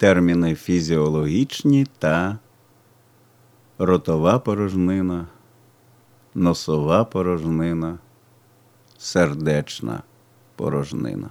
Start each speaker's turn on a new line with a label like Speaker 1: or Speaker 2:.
Speaker 1: терміни фізіологічні та ротова порожнина, носова порожнина, сердечна порожнина.